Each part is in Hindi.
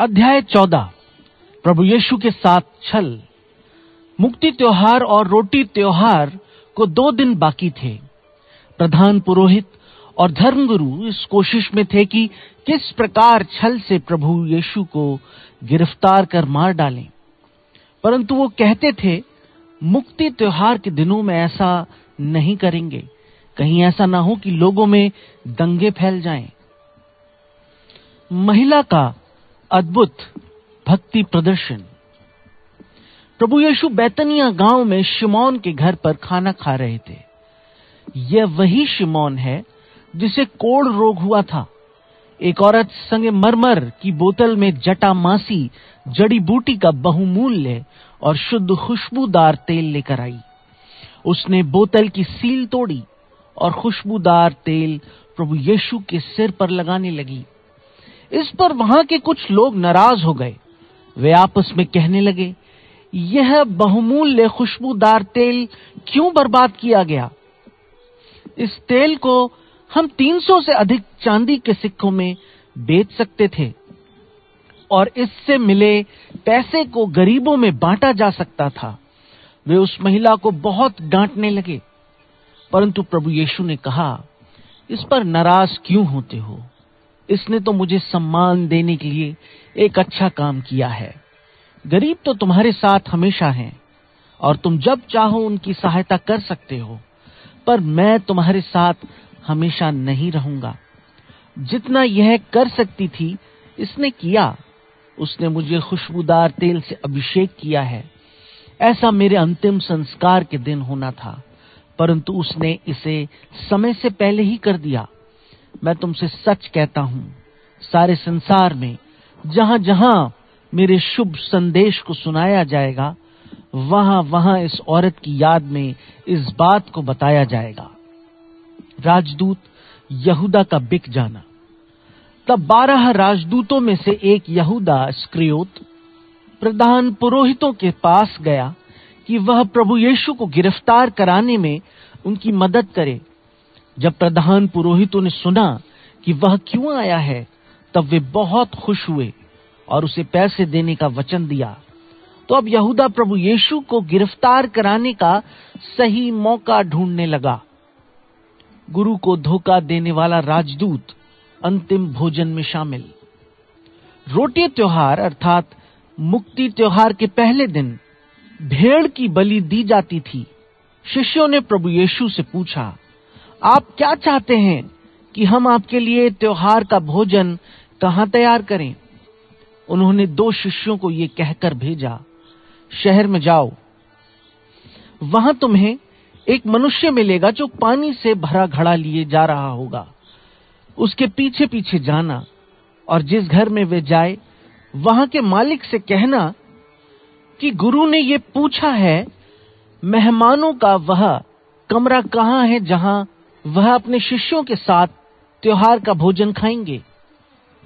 अध्याय चौदह। प्रभु यीशु के साथ छल। मुक्ति त्योहार और रोटी त्योहार को दो दिन बाकी थे। प्रधान पुरोहित और धर्मगुरु इस कोशिश में थे कि किस प्रकार छल से प्रभु यीशु को गिरफ़्तार कर मार डालें। परंतु वो कहते थे, मुक्ति त्योहार के दिनों में ऐसा नहीं करेंगे। कहीं ऐसा ना हो कि लोगों में दंगे फैल जाएँ। महिला का अद्भुत भक्ति प्रदर्शन। प्रभु यीशु बैतनिया गाँव में शिमोन के घर पर खाना खा रहे थे। यह वही शिमोन है जिसे कोड़ रोग हुआ था। एक औरत संगे मरमर की बोतल में जटा मासी, जड़ी बूटी का बहुमूल्य और शुद्ध खुशबूदार तेल लेकर आई। उसने बोतल की सील तोड़ी और खुशबूदार तेल प्रभु यीशु के सिर पर लगाने लगी। इस पर वहाँ के कुछ लोग नाराज़ हो गए। वे आपस में कहने लगे, यह बहुमूल्य खुशबूदार तेल क्यों बर्बाद किया गया? इस तेल को हम 300 से अधिक चांदी के सिक्कों में बेच सकते थे, और इससे मिले पैसे को गरीबों में बांटा जा सकता था। वे उस महिला को बहुत डांटने लगे, परंतु प्रभु यीशु ने कहा, इस पर नाराज़ क्यों होते हो? इसने तो मुझे सम्मान देने के लिए एक अच्छा काम किया है। गरीब तो तुम्हारे साथ हमेशा हैं, और तुम जब चाहो उनकी सहायता कर सकते हो, पर मैं तुम्हारे साथ हमेशा नहीं रहूँगा। जितना यह कर सकती थी, इसने किया। उसने मुझे खुशबूदार तेल से अभिषेक किया है। ऐसा मेरे अंतिम संस्कार के दिन होना था, परंतु उसने इसे समय से पहले ही कर दिया। मैं तुमसे सच कहता हूँ, सारे संसार में जहाँ जहाँ मेरे शुभ संदेश को सुनाया जाएगा वहाँ वहाँ इस औरत की याद में इस बात को बताया जाएगा। राजदूत यहूदा का बिक जाना। तब बारह राजदूतों में से एक यहूदा स्क्रियोत प्रधान पुरोहितों के पास गया कि वह प्रभु यीशु को गिरफ़्तार कराने में उनकी मदद करे। जब प्रधान पुरोहितों ने सुना कि वह क्यों आया है, तब वे बहुत खुश हुए और उसे पैसे देने का वचन दिया। तो अब यहूदा प्रभु यीशु को गिरफ़्तार कराने का सही मौका ढूँढने लगा। गुरु को धोखा देने वाला राजदूत अंतिम भोजन में शामिल। रोटी त्योहार अर्थात मुक्ति त्योहार के पहले दिन भेड़ की बलि दी जाती थी। शिष्यों ने प्रभु यीशु से पूछा आप क्या चाहते हैं कि हम आपके लिए त्योहार का भोजन कहाँ तैयार करें? उन्होंने दो शिष्यों को ये कहकर भेजा, शहर में जाओ। वहाँ तुम्हें एक मनुष्य मिलेगा जो पानी से भरा घड़ा लिए जा रहा होगा। उसके पीछे पीछे जाना और जिस घर में वे जाए, वहाँ के मालिक से कहना कि गुरु ने ये पूछा है, मेहमानों का वह कमरा कहाँ है जहाँ वह अपने शिष्यों के साथ त्योहार का भोजन खाएँगे।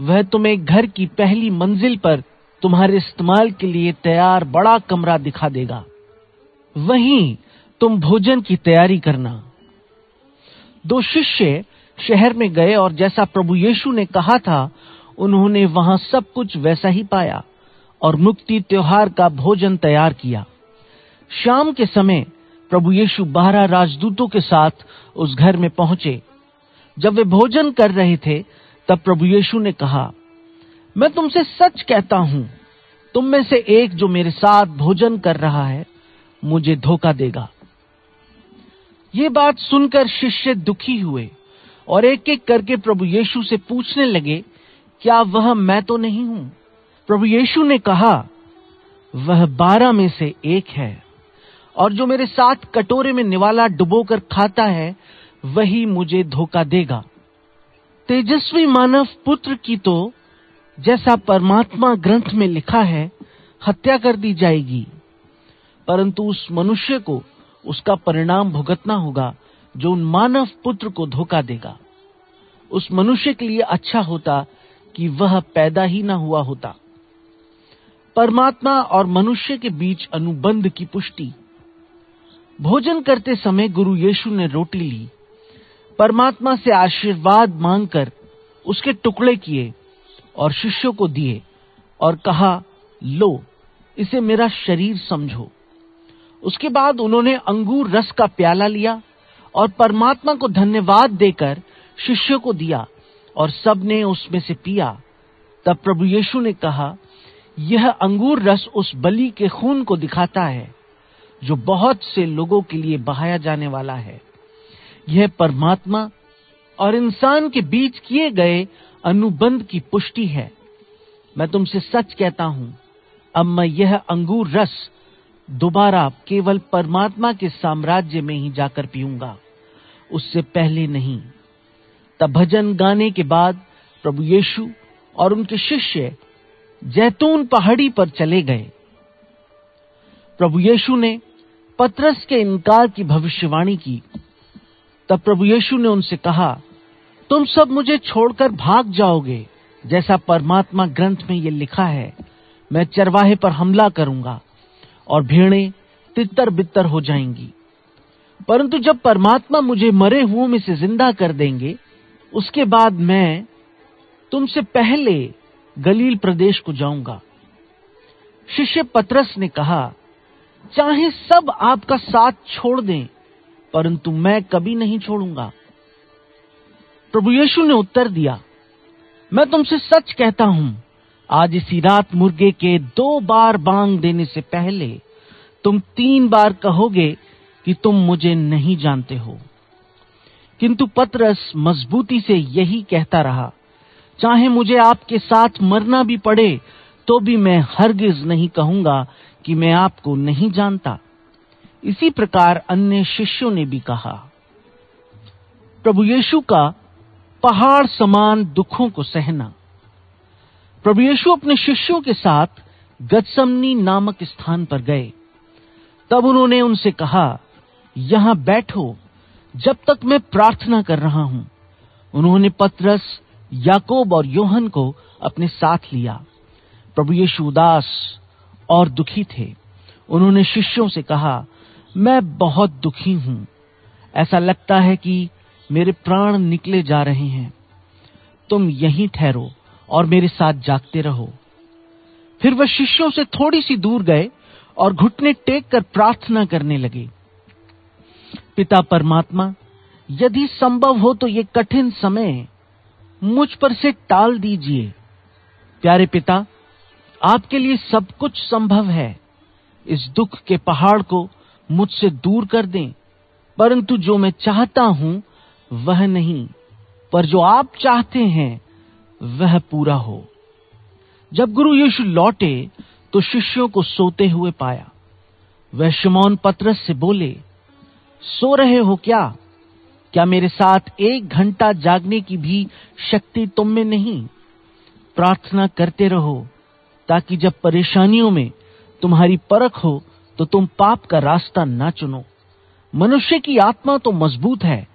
वह तुम्हें घर की पहली मंजिल पर तुम्हारे इस्तेमाल के लिए तैयार बड़ा कमरा दिखा देगा। वहीं तुम भोजन की तैयारी करना। दो शिष्य शहर में गए और जैसा प्रभु यीशु ने कहा था, उन्होंने वहाँ सब कुछ वैसा ही पाया और मुक्ति त्योहार का भोजन तैयार किया। शाम के समय प्रभु यीशु बारह राजदूतों के साथ उस घर में पहुँचे। जब वे भोजन कर रहे थे, तब प्रभु यीशु ने कहा, मैं तुमसे सच कहता हूँ, तुम में से एक जो मेरे साथ भोजन कर रहा है, मुझे धोखा देगा। ये बात सुनकर शिष्य दुखी हुए और एक एक करके प्रभु यीशु से पूछने लगे, क्या वह मैं तो नहीं हूँ? प्रभु यीशु ने कहा, वह बारह में से एक है। और जो मेरे साथ कटोरे में निवाला डुबोकर खाता है, वही मुझे धोखा देगा। तेजस्वी मानव पुत्र की तो जैसा परमात्मा ग्रंथ में लिखा है, हत्या कर दी जाएगी। परंतु उस मनुष्य को उसका परिणाम भुगतना होगा, जो उन मानव पुत्र को धोखा देगा। उस मनुष्य के लिए अच्छा होता कि वह पैदा ही ना हुआ होता। परमात्मा और मनुष्य के बीच अनुबंध की पुष्टि। भोजन करते समय गुरु यीशु ने रोटी ली। परमात्मा से आशीर्वाद मांगकर उसके टुकड़े किए और शिष्यों को दिए और कहा, लो, इसे मेरा शरीर समझो। उसके बाद उन्होंने अंगूर रस का प्याला लिया और परमात्मा को धन्यवाद देकर शिष्यों को दिया और सबने उसमें से पिया। तब प्रभु यीशु ने कहा, यह अंगूर रस उस बलि के खून को दिखाता है। जो बहुत से लोगों के लिए बहाया जाने वाला है। यह परमात्मा और इंसान के बीच किए गए अनुबंध की पुष्टि है। मैं तुमसे सच कहता हूँ, अब मैं यह अंगूर रस दोबारा केवल परमात्मा के साम्राज्य में ही जाकर पीऊँगा। उससे पहले नहीं, तब भजन गाने के बाद प्रभु यीशु और उनके शिष्य जैतून पहाड़ी पर चले गए। प्रभु यीशु ने पत्रस के इनकार की भविष्यवाणी की। तब प्रभु यीशु ने उनसे कहा, तुम सब मुझे छोड़कर भाग जाओगे, जैसा परमात्मा ग्रंथ में ये लिखा है। मैं चरवाहे पर हमला करूँगा और भेड़ें तितर बितर हो जाएँगी। परंतु जब परमात्मा मुझे मरे हुओं में से ज़िंदा कर देंगे, उसके बाद मैं तुमसे पहले गलील प्रदेश को जाऊँगा। शिष्य पत्रस ने कहा चाहे सब आपका साथ छोड़ दें, परंतु मैं कभी नहीं छोड़ूँगा। प्रभु यीशु ने उत्तर दिया, मैं तुमसे सच कहता हूँ, आज इसी रात मुर्गे के दो बार बांग देने से पहले तुम तीन बार कहोगे कि तुम मुझे नहीं जानते हो। किंतु पतरस मजबूती से यही कहता रहा, चाहे मुझे आपके साथ मरना भी पड़े तो भी मैं हरगिज नहीं कहूँगा कि मैं आपको नहीं जानता। इसी प्रकार अन्य शिष्यों ने भी कहा, प्रभु यीशु का पहाड़ समान दुखों को सहना। प्रभु यीशु अपने शिष्यों के साथ गत्समनी नामक स्थान पर गए। तब उन्होंने उनसे कहा, यहाँ बैठो, जब तक मैं प्रार्थना कर रहा हूँ। उन्होंने पत्रस, याकोब और योहन को अपने साथ लिया। प्रभु यीशु उदास और दुखी थे। उन्होंने शिष्यों से कहा, मैं बहुत दुखी हूँ। ऐसा लगता है कि मेरे प्राण निकले जा रहे हैं। तुम यहीं ठहरो और मेरे साथ जागते रहो। फिर वह शिष्यों से थोड़ी सी दूर गए और घुटने टेक कर प्रार्थना करने लगे। पिता परमात्मा, यदि संभव हो तो ये कठिन समय मुझ पर से टाल दीजिए। प्यारे पिता आपके लिए सब कुछ संभव है। इस दुख के पहाड़ को मुझसे दूर कर दें, परंतु जो मैं चाहता हूँ, वह नहीं। पर जो आप चाहते हैं, वह पूरा हो। जब गुरु यीशु लौटे तो शिष्यों को सोते हुए पाया। वह शमौन पत्रस से बोले, सो रहे हो क्या? क्या मेरे साथ एक घंटा जागने की भी शक्ति तुम में नहीं? प्रार्थना करते रहो। ताकि जब परेशानियों में तुम्हारी परख हो तो तुम पाप का रास्ता ना चुनो। मनुष्य की आत्मा तो मज़बूत है,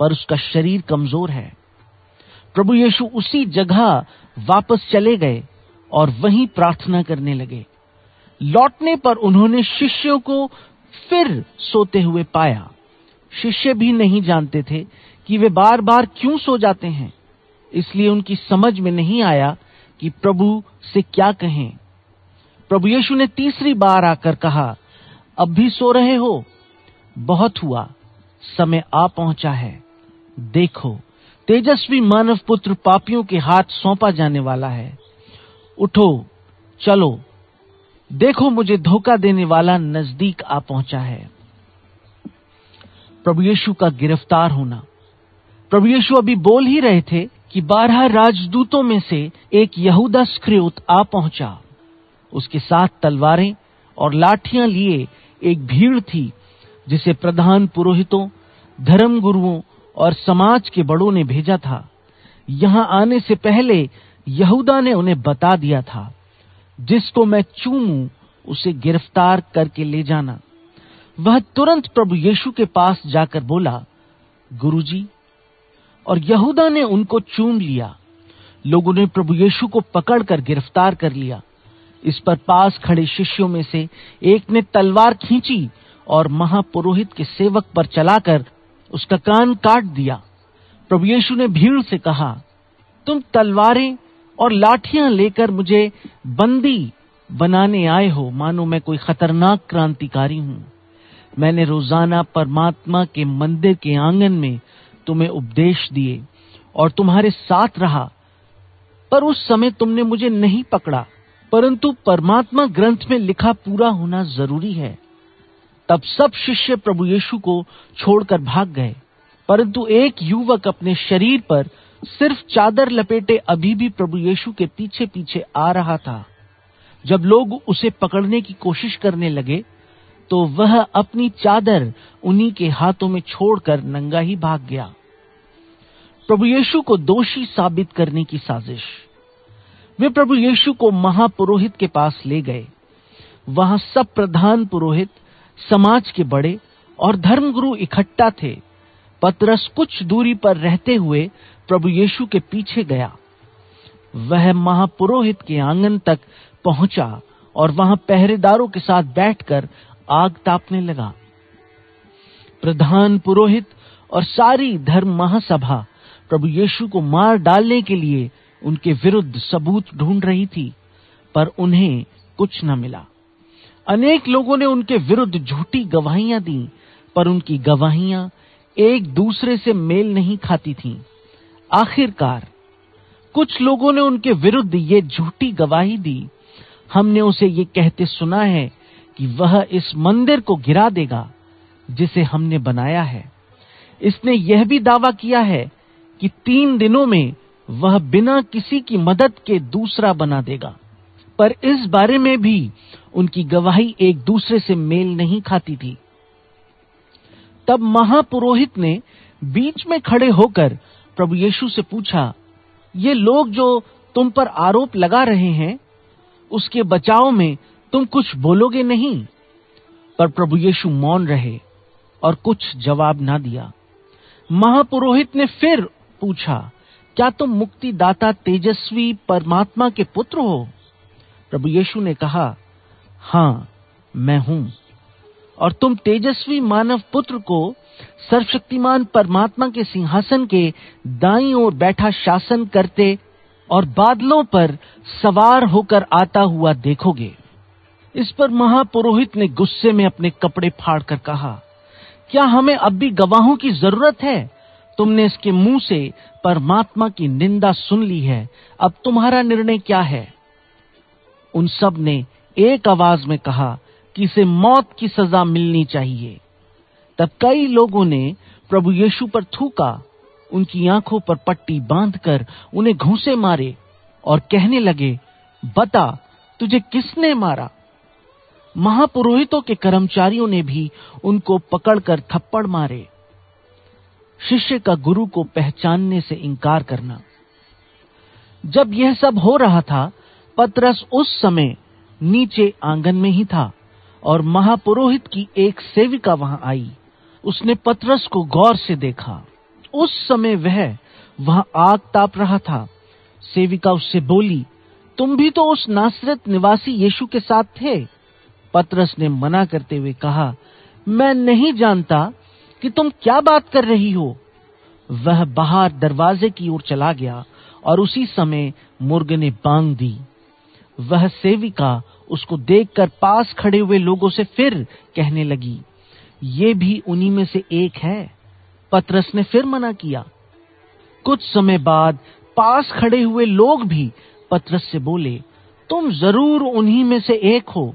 पर उसका शरीर कमज़ोर है। प्रभु यीशु उसी जगह वापस चले गए और वहीं प्रार्थना करने लगे। लौटने पर उन्होंने शिष्यों को फिर सोते हुए पाया। शिष्य भी नहीं जानते थे कि वे बार बार क्यों सो जाते हैं, इसलिए उनकी समझ में नहीं आया कि प्रभु से क्या कहें। प्रभु यीशु ने तीसरी बार आकर कहा, अब भी सो रहे हो? बहुत हुआ। समय आ पहुँचा है। देखो, तेजस्वी मानव पुत्र पापियों के हाथ सौंपा जाने वाला है। उठो, चलो। देखो, मुझे धोखा देने वाला नज़दीक आ पहुँचा है। प्रभु यीशु का गिरफ़्तार होना। प्रभु यीशु अभी बोल ही रहे थे कि बारह राजदूतों में से एक यहूदा स्क्रियोत आ पहुँचा। उसके साथ तलवारें और लाठियाँ लिए एक भीड़ थी, जिसे प्रधान पुरोहितों धर्म गुरुओं और समाज के बड़ों ने भेजा था। यहाँ आने से पहले यहूदा ने उन्हें बता दिया था, जिसको मैं चूमू, उसे गिरफ़्तार करके ले जाना। वह तुरंत प्रभु यीशु के पास जाकर बोला, गुरुजी और यहूदा ने उनको चूम लिया। लोगों ने प्रभु यीशु को पकड़कर गिरफ़्तार कर लिया। इस पर पास खड़े शिष्यों में से एक ने तलवार खींची और महापुरोहित के सेवक पर चलाकर उसका कान काट दिया। प्रभु यीशु ने भीड़ से कहा, तुम तलवारें और लाठियाँ लेकर मुझे बंदी बनाने आए हो। मानो मैं कोई खतरनाक क्रांतिकारी हूँ। मैंने रोज़ाना परमात्मा के मंदिर के आँगन में तुम्हें उपदेश दिए और तुम्हारे साथ रहा, पर उस समय तुमने मुझे नहीं पकड़ा, परंतु परमात्मा ग्रंथ में लिखा पूरा होना ज़रूरी है। तब सब शिष्य प्रभु यीशु को छोड़कर भाग गए, परंतु एक युवक अपने शरीर पर सिर्फ़ चादर लपेटे अभी भी प्रभु यीशु के पीछे पीछे आ रहा था। जब लोग उसे पकड़ने की कोशिश करने लगे तो वह अपनी चादर उन्हीं के हाथों में छोड़कर नंगा ही भाग गया। प्रभु यीशु को दोषी साबित करने की साजिश। वे प्रभु यीशु को महापुरोहित के पास ले गए। वहाँ सब प्रधान पुरोहित, समाज के बड़े और धर्मगुरु इकट्ठा थे। पतरस कुछ दूरी पर रहते हुए प्रभु यीशु के पीछे गया। वह महापुरोहित के आँगन तक पहुँचा और वहाँ पहरेदारों के साथ बैठकर आग तापने लगा। प्रधान पुरोहित और सारी धर्म महासभा प्रभु यीशु को मार डालने के लिए उनके विरुद्ध सबूत ढूंढ रही थी, पर उन्हें कुछ न मिला। अनेक लोगों ने उनके विरुद्ध झूठी गवाहियाँ दी, पर उनकी गवाहियाँ एक दूसरे से मेल नहीं खाती थीं। आखिरकार, कुछ लोगों ने उनके विरुद्ध ये झूठी गवाही दी। हमने उसे ये कहते सुना है कि वह इस मंदिर को गिरा देगा, जिसे हमने बनाया है। इसने यह भी दावा किया है कि तीन दिनों में वह बिना किसी की मदद के दूसरा बना देगा। पर इस बारे में भी उनकी गवाही एक दूसरे से मेल नहीं खाती थी। तब महापुरोहित ने बीच में खड़े होकर प्रभु यीशु से पूछा, ये लोग जो तुम पर आरोप लगा रहे हैं, उसके बचाव में तुम कुछ बोलोगे नहीं। पर प्रभु यीशु मौन रहे और कुछ जवाब ना दिया। महापुरोहित ने फिर पूछा, क्या तुम मुक्तिदाता तेजस्वी परमात्मा के पुत्र हो? प्रभु यीशु ने कहा, हाँ, मैं हूँ। और तुम तेजस्वी मानव पुत्र को सर्वशक्तिमान परमात्मा के सिंहासन के दाई ओर बैठा शासन करते और बादलों पर सवार होकर आता हुआ देखोगे। इस पर महापुरोहित ने गुस्से में अपने कपड़े फाड़कर कहा, क्या हमें अब भी गवाहों की ज़रूरत है? तुमने इसके मुँह से परमात्मा की निंदा सुन ली है। अब तुम्हारा निर्णय क्या है? उन सबने एक आवाज़ में कहा कि इसे मौत की सजा मिलनी चाहिए। तब कई लोगों ने प्रभु यीशु पर थूका, उनकी आँखों पर पट्टी बांधकर उन्हें घूसे मारे और कहने लगे, बता, तुझे किसने मारा? महापुरोहितों के कर्मचारियों ने भी उनको पकड़कर थप्पड़ मारे। शिष्य का गुरु को पहचानने से इंकार करना। जब यह सब हो रहा था, पतरस उस समय नीचे आँगन में ही था और महापुरोहित की एक सेविका वहाँ आई। उसने पतरस को गौर से देखा। उस समय वह वहाँ आग ताप रहा था। सेविका उससे बोली, तुम भी तो उस नासरत निवासी यीशु के साथ थे। पतरस ने मना करते हुए कहा, मैं नहीं जानता कि तुम क्या बात कर रही हो। वह बाहर दरवाजे की ओर चला गया और उसी समय मुर्ग ने बांग दी। वह सेविका उसको देखकर पास खड़े हुए लोगों से फिर कहने लगी, ये भी उन्हीं में से एक है। पतरस ने फिर मना किया। कुछ समय बाद पास खड़े हुए लोग भी पतरस से बोले, तुम ज़रूर उन्हीं में से एक हो।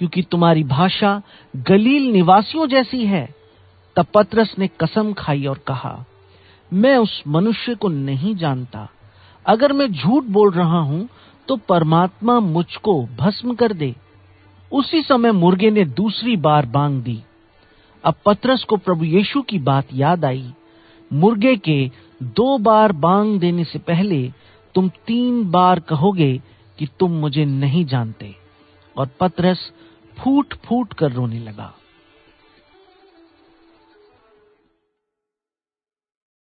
क्योंकि तुम्हारी भाषा गलील निवासियों जैसी है। तब पतरस ने कसम खाई और कहा, मैं उस मनुष्य को नहीं जानता। अगर मैं झूठ बोल रहा हूँ तो परमात्मा मुझको भस्म कर दे। उसी समय मुर्गे ने दूसरी बार बांग दी। अब पतरस को प्रभु यीशु की बात याद आई। मुर्गे के दो बार बांग देने से पहले तुम तीन बार कहोगे कि तुम मुझे नहीं जानते। और पतरस फूट फूट कर रोने लगा।